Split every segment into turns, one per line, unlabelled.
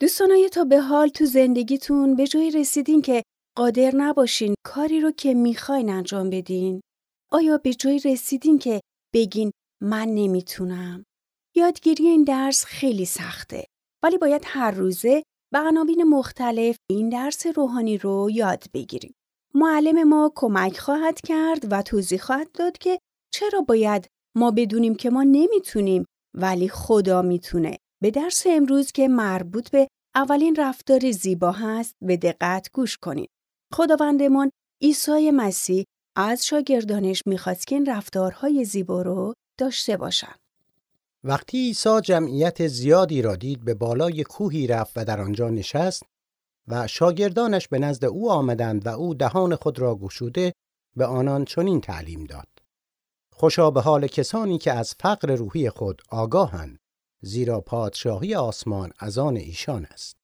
دوستانای تا به حال تو زندگیتون به جایی رسیدین که قادر نباشین کاری رو که می‌خواین انجام بدین؟ آیا به جایی رسیدین که بگین من نمی‌تونم؟ یادگیری این درس خیلی سخته ولی باید هر روزه به عناوین مختلف این درس روحانی رو یاد بگیریم. معلم ما کمک خواهد کرد و توضیح خواهد داد که چرا باید ما بدونیم که ما نمی‌تونیم ولی خدا می‌تونه. به درس امروز که مربوط به اولین رفتار زیبا هست به دقت گوش کنید. خداوندمان عیسی مسیح از شاگردانش می‌خواست که این رفتارهای زیبا رو داشته باشند.
وقتی عیسی جمعیت زیادی را دید به بالای کوهی رفت و در آنجا نشست و شاگردانش به نزد او آمدند و او دهان خود را گشوده به آنان چنین تعلیم داد. خوشا به حال کسانی که از فقر روحی خود آگاهند زیرا پادشاهی آسمان از آن ایشان است.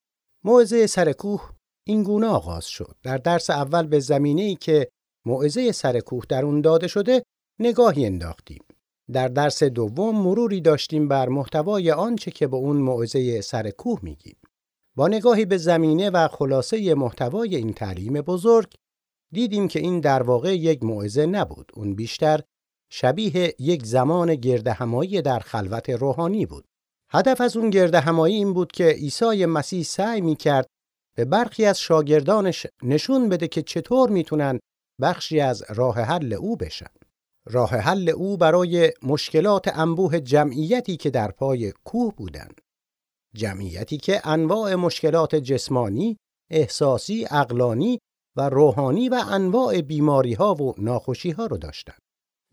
موعظه سر کوه این گونه آغاز شد. در درس اول به زمینه ای که موعظه سر کوه در اون داده شده نگاهی انداختیم. در درس دوم مروری داشتیم بر محتوای آنچه که به اون موعظه سر کوه میگیم. با نگاهی به زمینه و خلاصه محتوای این تعلیم بزرگ دیدیم که این در واقع یک موعظه نبود. اون بیشتر شبیه یک زمان گردهمایی در خلوت روحانی بود. هدف از اون گرد همایی این بود که عیسی مسیح سعی می کرد به برخی از شاگردانش نشون بده که چطور می‌تونن بخشی از راه حل او بشن. راه حل او برای مشکلات انبوه جمعیتی که در پای کوه بودند. جمعیتی که انواع مشکلات جسمانی، احساسی، اقلانی و روحانی و انواع بیماری ها و ناخوشی ها رو داشتند.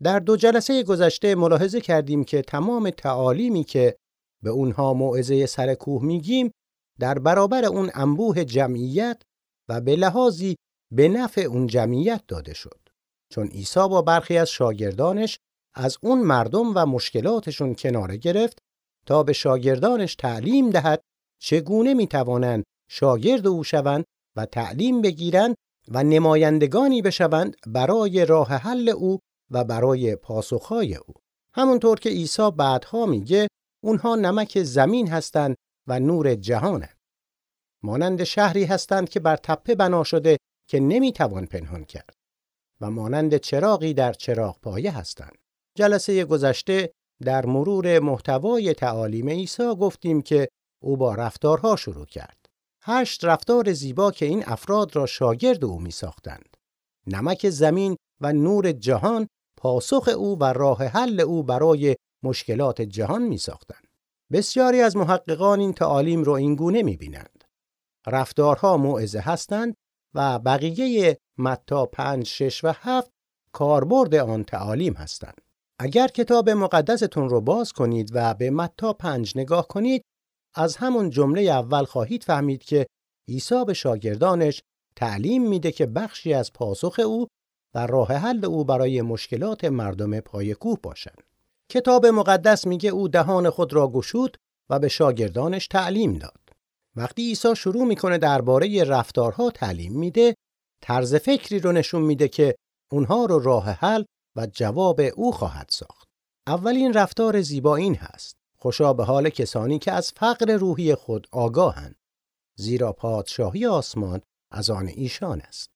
در دو جلسه گذشته ملاحظه کردیم که تمام تعالیمی که به اونها موعظه سر کوه میگیم در برابر اون انبوه جمعیت و به لحاظی به نفع اون جمعیت داده شد. چون عیسی با برخی از شاگردانش از اون مردم و مشکلاتشون کناره گرفت تا به شاگردانش تعلیم دهد چگونه می‌توانند شاگرد او شوند و تعلیم بگیرند و نمایندگانی بشوند برای راه حل او و برای پاسخهای او. همونطور که عیسی بعدها میگه اونها نمک زمین هستند و نور جهانند. مانند شهری هستند که بر تپه بنا شده که نمی‌توان پنهان کرد و مانند چراغی در چراغ پایه هستند. جلسه گذشته در مرور محتوای تعالیم عیسی گفتیم که او با رفتارها شروع کرد. هشت رفتار زیبا که این افراد را شاگرد او می ساختند. نمک زمین و نور جهان پاسخ او و راه حل او برای مشکلات جهان می ساختن. بسیاری از محققان این تعالیم رو این گونه می بینند. رفتارها موعظه هستند و بقیه متا 5 6 و 7 کاربرد آن تعالیم هستند. اگر کتاب مقدستون رو باز کنید و به متا 5 نگاه کنید از همون جمله اول خواهید فهمید که عیسی به شاگردانش تعلیم میده که بخشی از پاسخ او و راه حل او برای مشکلات مردم پای کوه باشند. کتاب مقدس میگه او دهان خود را گشود و به شاگردانش تعلیم داد. وقتی عیسی شروع می‌کنه درباره رفتارها تعلیم میده، طرز فکری رو نشون میده که اونها رو راه حل و جواب او خواهد ساخت. اولین رفتار زیبا این هست. خوشا به حال کسانی که از فقر روحی خود آگاهند. زیرا پادشاهی آسمان از آن ایشان است.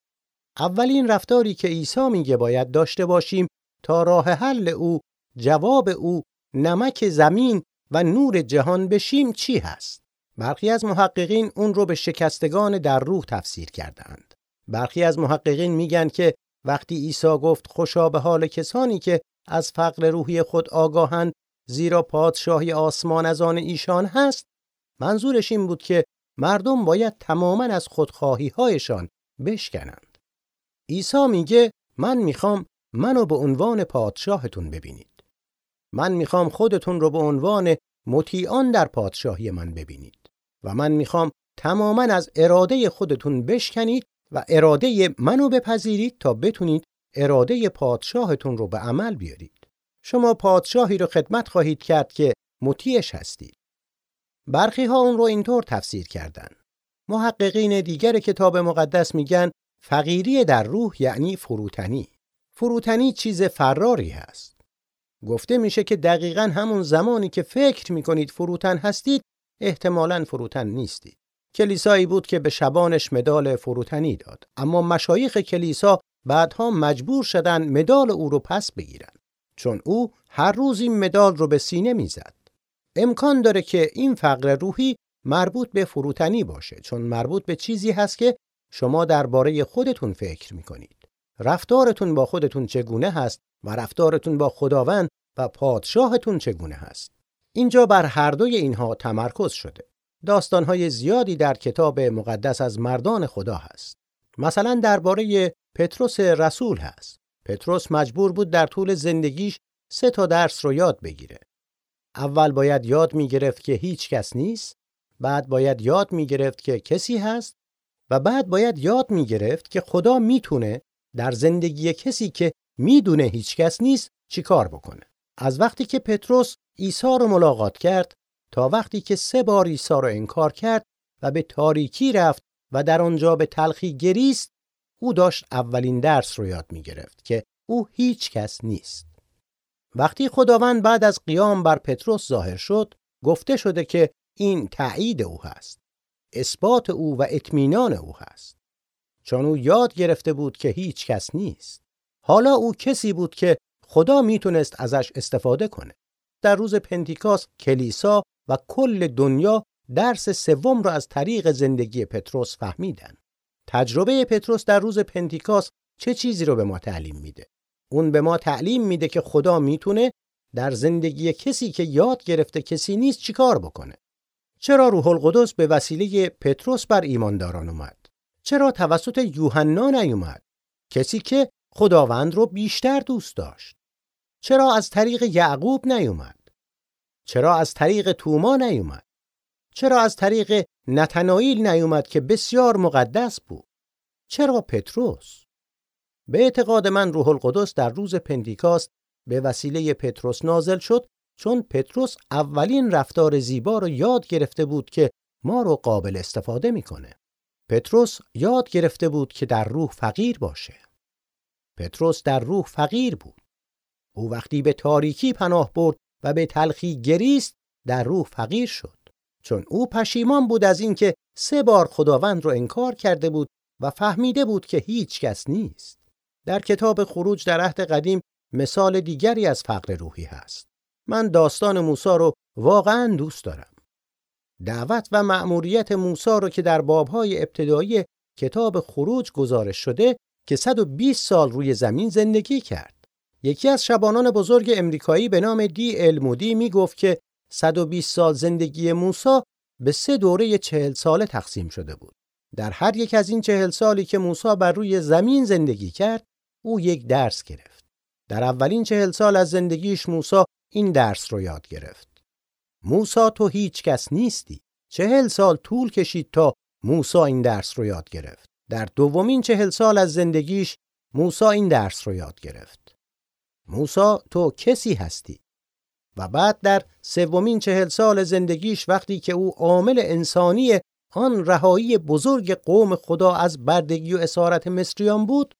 اولین رفتاری که عیسی میگه باید داشته باشیم تا راه حل او جواب او نمک زمین و نور جهان بشیم چی هست؟ برخی از محققین اون رو به شکستگان در روح تفسیر کردند. برخی از محققین میگن که وقتی عیسی گفت خوشا به حال کسانی که از فقر روحی خود آگاهند زیرا پادشاهی آسمان از آن ایشان هست منظورش این بود که مردم باید تماما از خودخواهی هایشان بشکنند. عیسی میگه من می‌خوام منو به عنوان پادشاهتون ببینید. من می‌خوام خودتون رو به عنوان مطیعان در پادشاهی من ببینید و من می‌خوام تماما از اراده خودتون بشکنید و اراده منو بپذیرید تا بتونید اراده پادشاهتون رو به عمل بیارید. شما پادشاهی رو خدمت خواهید کرد که مطیعش هستید. برخی ها اون رو اینطور تفسیر کردن. محققین دیگر کتاب مقدس میگن فقیری در روح یعنی فروتنی. فروتنی چیز فراری هست. گفته میشه که دقیقا همون زمانی که فکر می‌کنید فروتن هستید احتمالا فروتن نیستید. کلیسایی بود که به شبانش مدال فروتنی داد. اما مشایخ کلیسا بعدها مجبور شدن مدال او رو پس بگیرن. چون او هر روز این مدال رو به سینه می‌زد. امکان داره که این فقر روحی مربوط به فروتنی باشه چون مربوط به چیزی هست که شما درباره خودتون فکر می‌کنید. رفتارتون با خودتون چگونه هست و رفتارتون با خداوند و پادشاهتون چگونه هست؟ اینجا بر هر دوی اینها تمرکز شده. داستانهای زیادی در کتاب مقدس از مردان خدا هست. مثلا درباره پتروس رسول هست. پتروس مجبور بود در طول زندگیش سه تا درس رو یاد بگیره. اول باید یاد می گرفت که هیچ کس نیست بعد باید یاد می گرفت که کسی هست و بعد باید یاد می گرفت که خدا می‌تونه در زندگی کسی که می‌دونه هیچ کس نیست چیکار بکنه. از وقتی که پتروس عیسی رو ملاقات کرد تا وقتی که سه بار عیسی رو انکار کرد و به تاریکی رفت و در آنجا به تلخی گریست او داشت اولین درس رو یاد می گرفت که او هیچ کس نیست. وقتی خداوند بعد از قیام بر پتروس ظاهر شد گفته شده که این تایید او هست اثبات او و اطمینان او هست. چون او یاد گرفته بود که هیچ کس نیست. حالا او کسی بود که خدا می‌تونست ازش استفاده کنه. در روز پنتیکاست کلیسا و کل دنیا درس سوم را از طریق زندگی پتروس فهمیدن. تجربه پتروس در روز پنتیکاست چه چیزی رو به ما تعلیم میده؟ اون به ما تعلیم میده که خدا می‌تونه در زندگی کسی که یاد گرفته کسی نیست چیکار بکنه. چرا روح القدس به وسیله پتروس بر ایمانداران اومد؟ چرا توسط یوحنا نیومد؟ کسی که خداوند رو بیشتر دوست داشت. چرا از طریق یعقوب نیومد چرا از طریق توما نیومد چرا از طریق نتنائیل نیومد که بسیار مقدس بود چرا پتروس به اعتقاد من روح القدس در روز پنتیکاست به وسیله پتروس نازل شد چون پتروس اولین رفتار زیبا رو یاد گرفته بود که ما رو قابل استفاده می‌کنه. پتروس یاد گرفته بود که در روح فقیر باشه. پتروس در روح فقیر بود. او وقتی به تاریکی پناه برد و به تلخی گریست در روح فقیر شد. چون او پشیمان بود از اینکه سه بار خداوند رو انکار کرده بود و فهمیده بود که هیچ کس نیست. در کتاب خروج در عهد قدیم مثال دیگری از فقر روحی هست. من داستان موسی رو واقعا دوست دارم. دعوت و مأموریت موسی رو که در بابهای ابتدایی کتاب خروج گزارش شده که 120 سال روی زمین زندگی کرد. یکی از شبانان بزرگ امریکایی به نام دی المودی می گفت که 120 سال زندگی موسی به سه دوره چهل ساله تقسیم شده بود. در هر یک از این چهل سالی که موسی بر روی زمین زندگی کرد، او یک درس گرفت. در اولین چهل سال از زندگیش موسی این درس رو یاد گرفت. موسا تو هیچ کس نیستی. چهل سال طول کشید تا موسا این درس رو یاد گرفت. در دومین چهل سال از زندگیش موسا این درس رو یاد گرفت. موسا تو کسی هستی. و بعد در سومین چهل سال زندگیش وقتی که او عامل انسانی آن رهایی بزرگ قوم خدا از بردگی و اسارت مصریان بود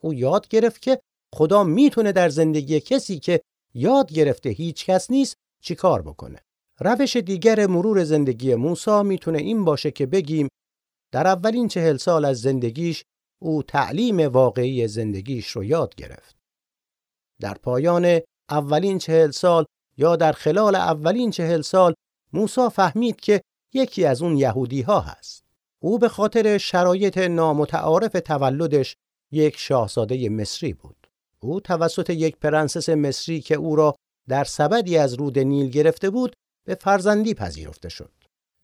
او یاد گرفت که خدا می‌تونه در زندگی کسی که یاد گرفته هیچ کس نیست چیکار بکنه روش دیگر مرور زندگی موسی می‌تونه این باشه که بگیم در اولین چهل سال از زندگیش او تعلیم واقعی زندگیش رو یاد گرفت در پایان اولین چهل سال یا در خلال اولین چهل سال موسی فهمید که یکی از اون یهودی ها هست او به خاطر شرایط نامتعارف تولدش یک شاهزاده مصری بود او توسط یک پرنسس مصری که او را در سبدی از رود نیل گرفته بود به فرزندی پذیرفته شد.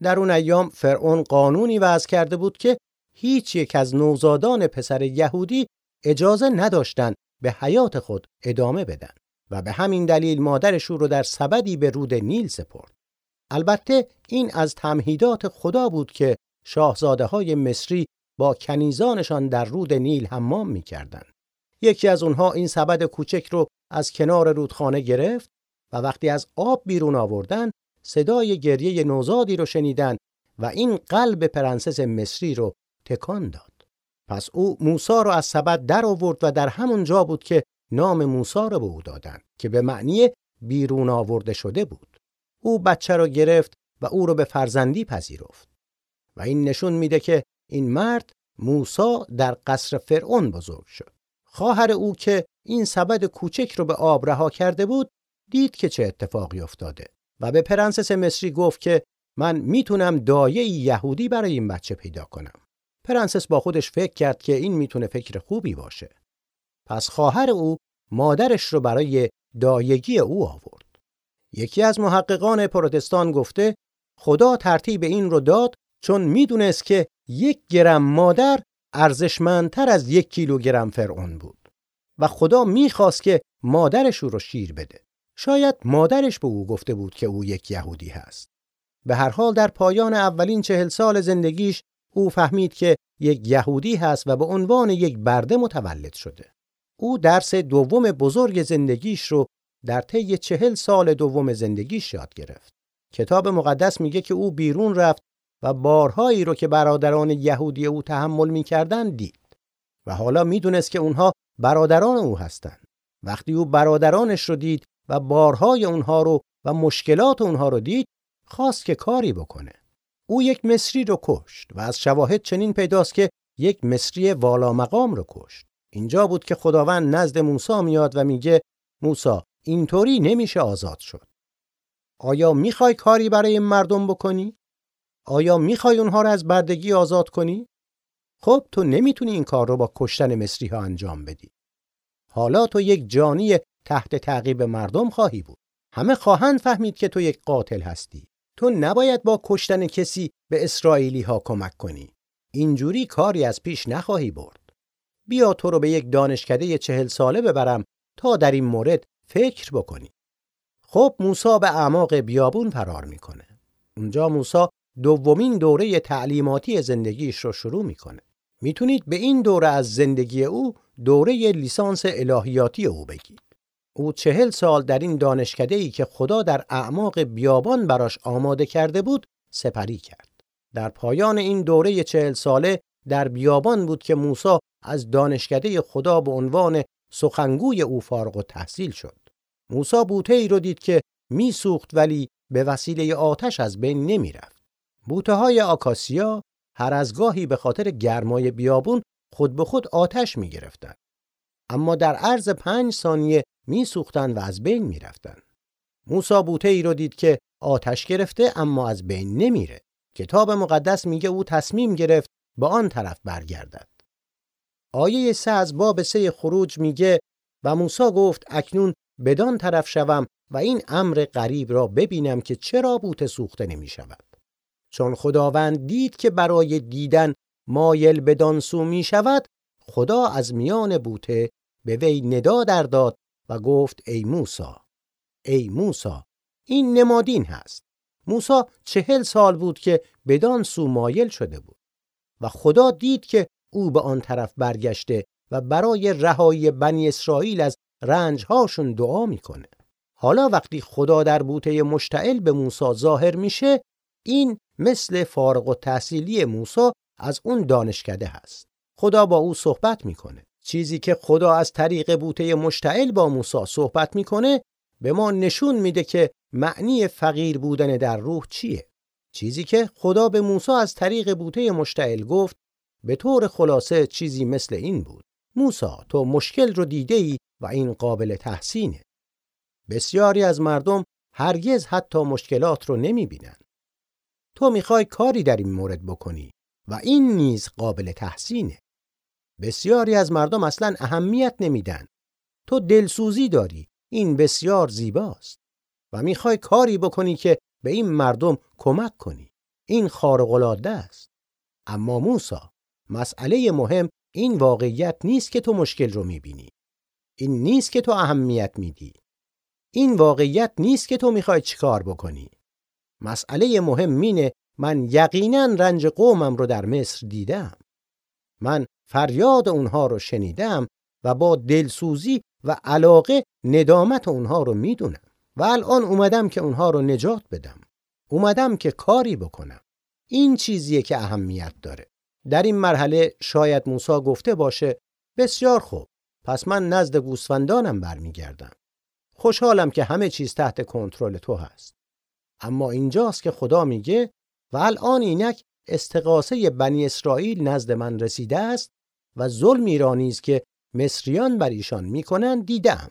در اون ایام فرعون قانونی وضع کرده بود که هیچ یک از نوزادان پسر یهودی اجازه نداشتند به حیات خود ادامه بدن و به همین دلیل مادرش او را در سبدی به رود نیل سپرد. البته این از تمهیدات خدا بود که شاهزاده های مصری با کنیزانشان در رود نیل حمام می‌کردند. یکی از اونها این سبد کوچک رو از کنار رودخانه گرفت و وقتی از آب بیرون آوردن صدای گریه نوزادی رو شنیدن و این قلب پرنسس مصری رو تکان داد. پس او موسی رو از سبد در آورد و در همون جا بود که نام موسی رو به او دادن که به معنی بیرون آورده شده بود. او بچه رو گرفت و او رو به فرزندی پذیرفت. و این نشون میده که این مرد موسی در قصر فرعون بزرگ شد. خواهر او که این سبد کوچک رو به آب رها کرده بود دید که چه اتفاقی افتاده و به پرنسس مصری گفت که من می‌تونم دایه یهودی برای این بچه پیدا کنم. پرنسس با خودش فکر کرد که این می‌تونه فکر خوبی باشه. پس خواهر او مادرش رو برای دایگی او آورد. یکی از محققان پروتستان گفته خدا ترتیب این رو داد چون می‌دونست که یک گرم مادر ارزشمندتر از یک کیلوگرم فرعون بود و خدا می‌خواست که مادرش او رو شیر بده. شاید مادرش به او گفته بود که او یک یهودی هست. به هر حال در پایان اولین چهل سال زندگیش او فهمید که یک یهودی هست و به عنوان یک برده متولد شده. او درس دوم بزرگ زندگیش رو در طی چهل سال دوم زندگیش یاد گرفت. کتاب مقدس میگه که او بیرون رفت و بارهایی رو که برادران یهودی او تحمل می‌کردن دید و حالا می‌دونست که اونها برادران او هستند. وقتی او برادرانش رو دید و بارهای اونها رو و مشکلات اونها رو دید خواست که کاری بکنه. او یک مصری رو کشت و از شواهد چنین پیداست که یک مصری والا مقام رو کشت. اینجا بود که خداوند نزد موسی میاد و میگه موسی اینطوری نمیشه آزاد شد. آیا می‌خوای کاری برای مردم بکنی؟ آیا می‌خوای اونها رو از بردگی آزاد کنی؟ خب تو نمی‌تونی این کار رو با کشتن مصری ها انجام بدی. حالا تو یک جانی تحت تعقیب مردم خواهی بود. همه خواهند فهمید که تو یک قاتل هستی. تو نباید با کشتن کسی به اسرائیلی ها کمک کنی. اینجوری کاری از پیش نخواهی برد. بیا تو رو به یک دانشکده چهل ساله ببرم تا در این مورد فکر بکنی. خب موسی به اعماق بیابون فرار می‌کنه. اونجا موسی دومین دوره تعلیماتی زندگیش رو شروع می‌کنه. می‌تونید به این دوره از زندگی او دوره لیسانس الهیاتی او بگید. او چهل سال در این دانشکده ای که خدا در اعماق بیابان براش آماده کرده بود سپری کرد. در پایان این دوره چهل ساله در بیابان بود که موسی از دانشکده خدا به عنوان سخنگوی او فارغ و تحصیل شد. موسی بوته ای رو دید که میسوخت ولی به وسیله آتش از بین نمی رفت. بوته های آکاسیا هر از گاهی به خاطر گرمای بیابون خود به خود آتش می گرفتن. اما در عرض پنج ثانیه می سوختن و از بین می رفتن. موسا بوته ای رو دید که آتش گرفته اما از بین نمیره. کتاب مقدس میگه او تصمیم گرفت به آن طرف برگردد. آیه سه از باب سه خروج میگه و موسی گفت اکنون بدان طرف شوم و این امر غریب را ببینم که چرا بوته سوخته نمی شود. چون خداوند دید که برای دیدن مایل بدان سو می شود خدا از میان بوته به وی ندا در داد و گفت ای موسا ای موسا این نمادین هست. موسا چهل سال بود که بدان سو مایل شده بود و خدا دید که او به آن طرف برگشته و برای رهایی بنی اسرائیل از رنجهاشون دعا می‌کنه. حالا وقتی خدا در بوته مشتعل به موسی ظاهر میشه این مثل فارغ و تحصیلی موسی از اون دانشکده هست. خدا با او صحبت می‌کنه چیزی که خدا از طریق بوته مشتعل با موسی صحبت می‌کنه به ما نشون میده که معنی فقیر بودن در روح چیه چیزی که خدا به موسی از طریق بوته مشتعل گفت به طور خلاصه چیزی مثل این بود موسی تو مشکل رو دیده ای و این قابل تحسینه بسیاری از مردم هرگز حتی مشکلات رو نمی بینن. تو می‌خوای کاری در این مورد بکنی و این نیز قابل تحسینه. بسیاری از مردم اصلا اهمیت نمیدن. تو دلسوزی داری. این بسیار زیباست. و می‌خوای کاری بکنی که به این مردم کمک کنی. این خارق‌العاده است. اما موسا مسئله مهم این واقعیت نیست که تو مشکل رو می‌بینی. این نیست که تو اهمیت میدی. این واقعیت نیست که تو می‌خوای چیکار بکنی. مسئله مهم اینه من یقینا رنج قومم رو در مصر دیدم. من فریاد اونها رو شنیدم و با دلسوزی و علاقه ندامت اونها رو می‌دونم و الان اومدم که اونها رو نجات بدم. اومدم که کاری بکنم. این چیزیه که اهمیت داره. در این مرحله شاید موسی گفته باشه بسیار خوب پس من نزد گوسفندانم برمیگردم. خوشحالم که همه چیز تحت کنترل تو هست. اما اینجاست که خدا میگه و الان اینک استقاسه بنی اسرائیل نزد من رسیده است و ظلمی را نیز که مصریان بر ایشان می‌کنند دیدم.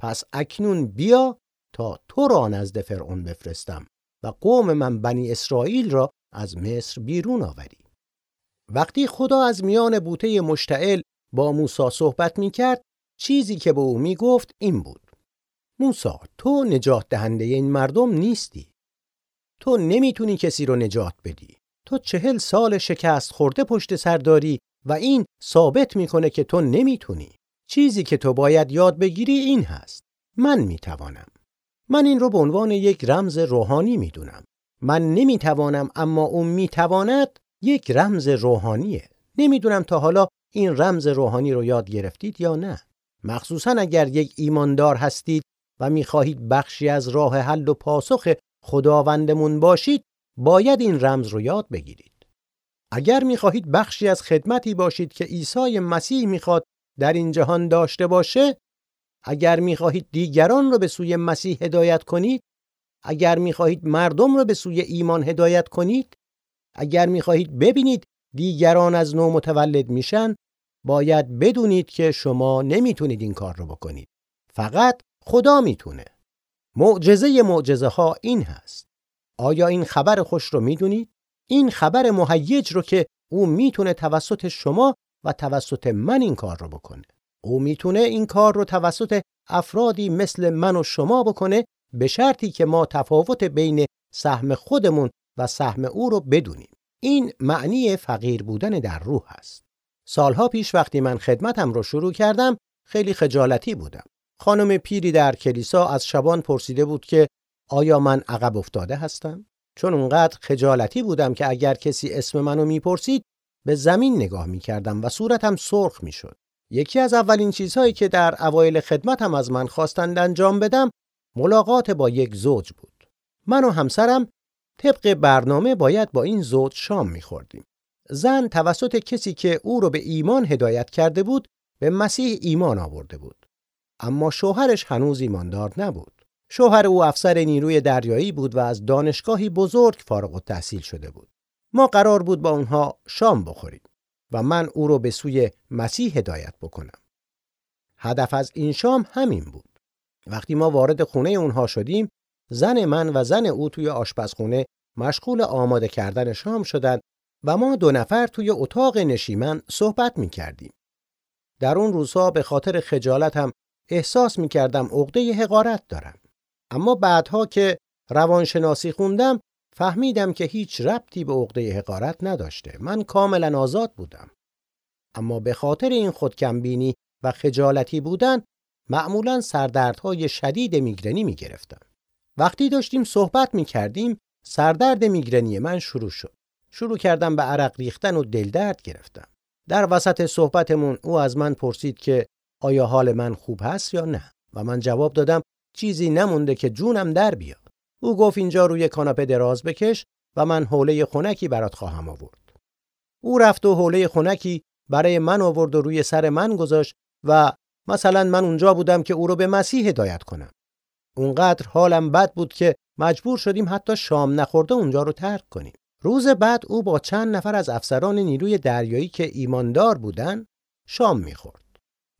پس اکنون بیا تا تو را نزد فرعون بفرستم و قوم من بنی اسرائیل را از مصر بیرون آوری. وقتی خدا از میان بوته مشتعل با موسی صحبت می کرد چیزی که به او می گفت این بود. موسی تو نجات دهنده این مردم نیستی. تو نمی‌تونی کسی رو نجات بدی. تو چهل سال شکست خورده پشت سر داری و این ثابت می‌کنه که تو نمی‌تونی. چیزی که تو باید یاد بگیری این هست. من می‌توانم. من این رو به عنوان یک رمز روحانی می‌دونم. من نمی‌توانم اما اون می‌تواند یک رمز روحانیه. نمی‌دونم تا حالا این رمز روحانی رو یاد گرفتید یا نه. مخصوصا اگر یک ایماندار هستید و می‌خواهید بخشی از راه حل و پاسخ خداوندمون باشید باید این رمز رو یاد بگیرید. اگر می‌خواهید بخشی از خدمتی باشید که عیسی مسیح می‌خواد در این جهان داشته باشه اگر می‌خواهید دیگران رو به سوی مسیح هدایت کنید اگر می‌خواهید مردم رو به سوی ایمان هدایت کنید اگر می‌خواهید ببینید دیگران از نو متولد میشن باید بدونید که شما نمی‌تونید این کار رو بکنید. فقط خدا می‌تونه. معجزه معجزه ها این هست. آیا این خبر خوش رو می‌دونید؟ این خبر مهیج رو که او می‌تونه توسط شما و توسط من این کار رو بکنه. او می‌تونه این کار رو توسط افرادی مثل من و شما بکنه به شرطی که ما تفاوت بین سهم خودمون و سهم او رو بدونیم. این معنی فقیر بودن در روح است. سالها پیش وقتی من خدمتم رو شروع کردم خیلی خجالتی بودم. خانم پیری در کلیسا از شبان پرسیده بود که آیا من عقب افتاده هستم؟ چون اونقدر خجالتی بودم که اگر کسی اسم منو می‌پرسید به زمین نگاه می‌کردم و صورتم سرخ می‌شد. یکی از اولین چیزهایی که در اوایل خدمتم از من خواستند انجام بدم ملاقات با یک زوج بود. من و همسرم طبق برنامه باید با این زوج شام میخوردیم. زن توسط کسی که او رو به ایمان هدایت کرده بود به مسیح ایمان آورده بود. اما شوهرش هنوز ایماندار نبود. شوهر او افسر نیروی دریایی بود و از دانشگاهی بزرگ فارغ التحصیل شده بود. ما قرار بود با اونها شام بخوریم و من او رو به سوی مسیح هدایت بکنم. هدف از این شام همین بود. وقتی ما وارد خونه اونها شدیم، زن من و زن او توی آشپزخونه مشغول آماده کردن شام شدند و ما دو نفر توی اتاق نشیمن صحبت می کردیم. در اون روزها به خاطر خجالتم احساس می کردم عقده حقارت دارم. اما بعدها که روانشناسی خوندم فهمیدم که هیچ ربطی به عقده حقارت نداشته من کاملا آزاد بودم اما به خاطر این خودکمبینی و خجالتی بودن معمولا سردردهای شدید میگرنی می گرفتم. وقتی داشتیم صحبت می کردیم سردرد میگرنی من شروع شد. شروع کردم به عرق ریختن و دلدرد گرفتم. در وسط صحبتمون او از من پرسید که آیا حال من خوب هست یا نه و من جواب دادم چیزی نمونده که جونم در بیاد. او گفت اینجا روی کاناپه دراز بکش و من حوله خونکی برات خواهم آورد. او رفت و حوله خونکی برای من آورد و روی سر من گذاشت و مثلا من اونجا بودم که او رو به مسیح هدایت کنم. اونقدر حالم بد بود که مجبور شدیم حتی شام نخورده اونجا رو ترک کنیم. روز بعد او با چند نفر از افسران نیروی دریایی که ایماندار بودن شام می‌خورد.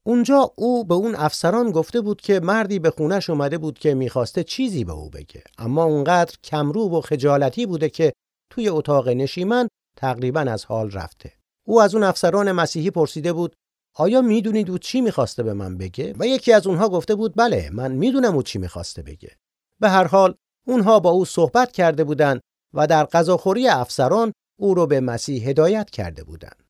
اونجا او به اون افسران گفته بود که مردی به خونش اومده بود که می‌خواسته چیزی به او بگه. اما اونقدر کمرو و خجالتی بوده که توی اتاق نشیمن تقریبا از حال رفته. او از اون افسران مسیحی پرسیده بود آیا می‌دونید او چی می‌خواسته به من بگه؟ و یکی از اونها گفته بود بله من می‌دونم او چی می‌خواسته بگه. به هر حال اونها با او صحبت کرده بودند و در غذاخوری افسران او رو به مسیح هدایت کرده بودند.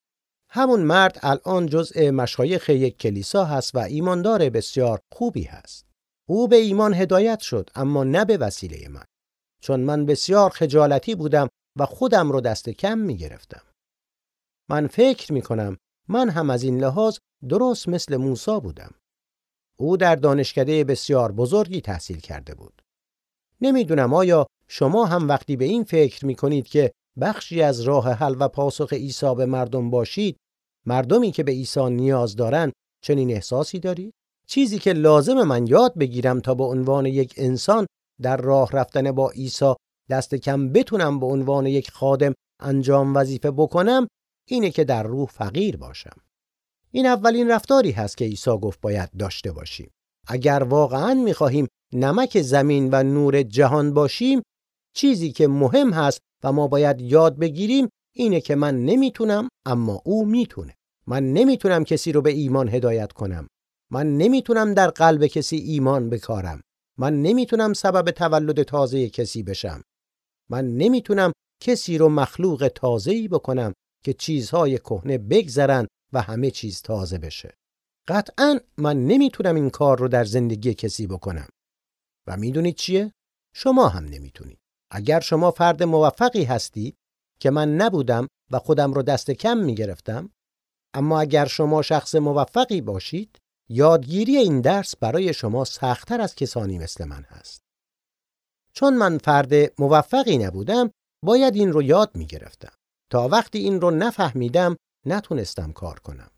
همون مرد الان جزء مشایخ یک کلیسا هست و ایماندار بسیار خوبی هست. او به ایمان هدایت شد اما نه به وسیله من. چون من بسیار خجالتی بودم و خودم رو دست کم می گرفتم. من فکر می کنم من هم از این لحاظ درست مثل موسا بودم. او در دانشکده بسیار بزرگی تحصیل کرده بود. نمی‌دونم آیا شما هم وقتی به این فکر می کنید که بخشی از راه حل و پاسخ عیسی به مردم باشید مردمی که به عیسی نیاز دارن چنین احساسی دارید چیزی که لازم من یاد بگیرم تا به عنوان یک انسان در راه رفتن با عیسی دست کم بتونم به عنوان یک خادم انجام وظیفه بکنم اینه که در روح فقیر باشم. این اولین رفتاری هست که عیسی گفت باید داشته باشیم. اگر واقعا می‌خواهیم نمک زمین و نور جهان باشیم چیزی که مهم هست و ما باید یاد بگیریم اینه که من نمی‌تونم اما او می‌تونه. من نمی‌تونم کسی رو به ایمان هدایت کنم. من نمی‌تونم در قلب کسی ایمان بکارم. من نمی‌تونم سبب تولد تازه کسی بشم. من نمی‌تونم کسی رو مخلوق تازه‌ای بکنم که چیزهای کهنه بگذرن و همه چیز تازه بشه. قطعا من نمی‌تونم این کار رو در زندگی کسی بکنم. و می‌دونید چیه؟ شما هم نمی‌تونید. اگر شما فرد موفقی هستی که من نبودم و خودم رو دست کم می‌گرفتم اما اگر شما شخص موفقی باشید یادگیری این درس برای شما سختتر از کسانی مثل من هست. چون من فرد موفقی نبودم باید این رو یاد می گرفتم. تا وقتی این رو نفهمیدم نتونستم کار کنم.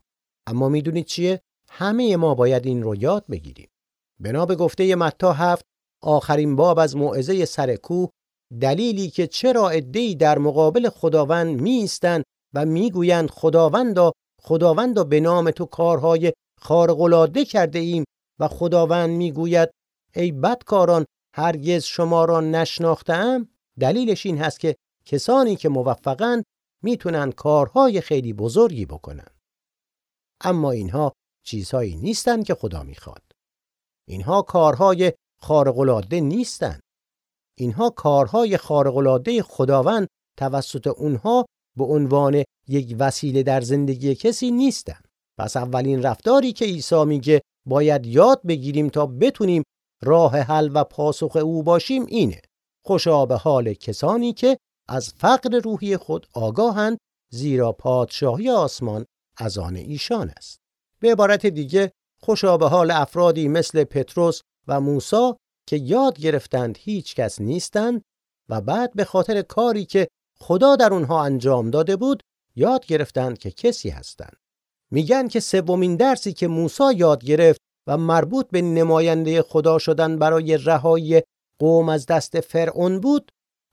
اما می‌دونید چیه؟ همه ما باید این رو یاد بگیریم. بنا به گفته متا هفت آخرین باب از موعظه سر کوه دلیلی که چرا عده‌ای در مقابل خداوند میستند و می‌گویند خداوندا خداوندا به نام تو کارهای خارق‌العاده کرده ایم و خداوند می‌گوید ای بدکاران هرگز شما را نشناختم دلیلش این هست که کسانی که موفقن می‌تونن کارهای خیلی بزرگی بکنن. اما اینها چیزهایی نیستند که خدا می‌خواد. اینها کارهای خارق‌العاده نیستند. اینها کارهای خارق‌العاده خداوند توسط اونها به عنوان یک وسیله در زندگی کسی نیستند. پس اولین رفتاری که عیسی میگه باید یاد بگیریم تا بتونیم راه حل و پاسخ او باشیم اینه. خوشا به حال کسانی که از فقر روحی خود آگاهند زیرا پادشاهی آسمان از آن ایشان است. به عبارت دیگه خوشا به حال افرادی مثل پتروس و موسی که یاد گرفتند هیچ کس نیستند و بعد به خاطر کاری که خدا در اونها انجام داده بود یاد گرفتند که کسی هستند. میگن که سومین درسی که موسی یاد گرفت و مربوط به نماینده خدا شدن برای رهایی قوم از دست فرعون بود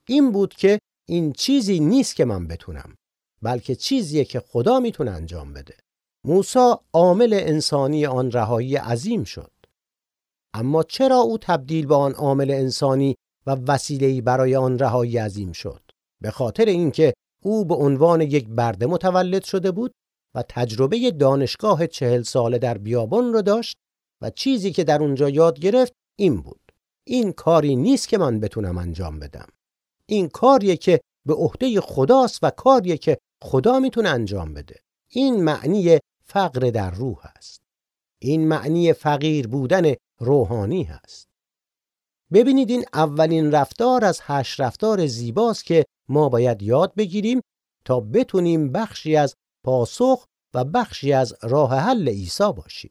این بود که این چیزی نیست که من بتونم بلکه چیزیه که خدا می‌تونه انجام بده. موسی عامل انسانی آن رهایی عظیم شد. اما چرا او تبدیل به آن عامل انسانی و وسیله‌ای برای آن رهایی عظیم شد؟ به خاطر اینکه او به عنوان یک برده متولد شده بود و تجربه دانشگاه چهل ساله در بیابان را داشت و چیزی که در اونجا یاد گرفت این بود. این کاری نیست که من بتونم انجام بدم. این کاریه که به عهده خداست و کاریه که خدا می‌تونه انجام بده. این معنی فقر در روح است. این معنی فقیر بودن روحانی هست. ببینید این اولین رفتار از هشت رفتار زیباست که ما باید یاد بگیریم تا بتونیم بخشی از پاسخ و بخشی از راه حل عیسی باشیم.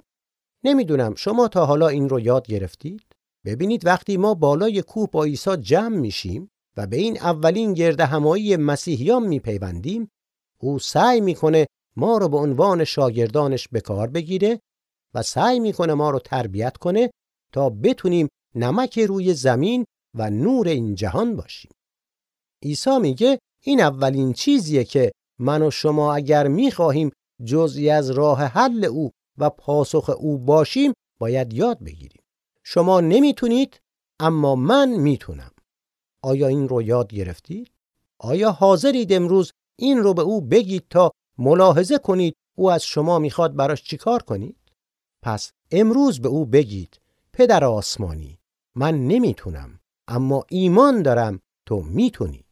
نمی‌دونم شما تا حالا این رو یاد گرفتید؟ ببینید وقتی ما بالای کوه با عیسی جمع میشیم و به این اولین گرد همایی مسیحیان میپیوندیم او سعی می‌کنه ما رو به عنوان شاگردانش به کار بگیره و سعی می‌کنه ما رو تربیت کنه تا بتونیم نمک روی زمین و نور این جهان باشیم. عیسی میگه این اولین چیزیه که من و شما اگر می‌خواهیم جزئی از راه حل او و پاسخ او باشیم باید یاد بگیریم. شما نمی‌تونید اما من می‌تونم. آیا این رو یاد گرفتید؟ آیا حاضرید امروز این رو به او بگید تا ملاحظه کنید او از شما می‌خواد براش چیکار کنید؟ پس امروز به او بگید پدر آسمانی من نمی‌تونم اما ایمان دارم تو می‌تونی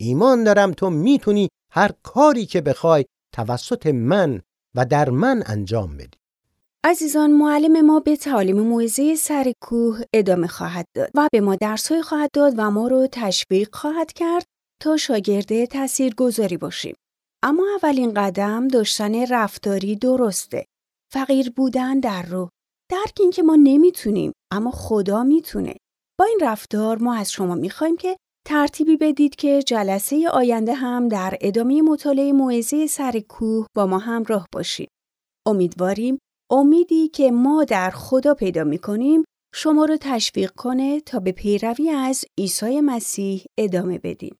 ایمان دارم تو می‌تونی هر کاری که بخوای توسط من و در من انجام بدی
عزیزان معلم ما به تعالیم موعظه سر کوه ادامه خواهد داد و به ما درسهای خواهد داد و ما رو تشویق خواهد کرد تا شاگرده تأثیر گذاری باشیم. اما اولین قدم داشتن رفتاری درسته. فقیر بودن در رو. درک این که ما نمی‌تونیم اما خدا می‌تونه. با این رفتار ما از شما می‌خوایم که ترتیبی بدید که جلسه آینده هم در ادامه مطالعه موعظه سر کوه با ما همراه باشید. امیدواریم امیدی که ما در خدا پیدا می‌کنیم شما رو تشویق کنه تا به پیروی از عیسی مسیح ادامه بدیم.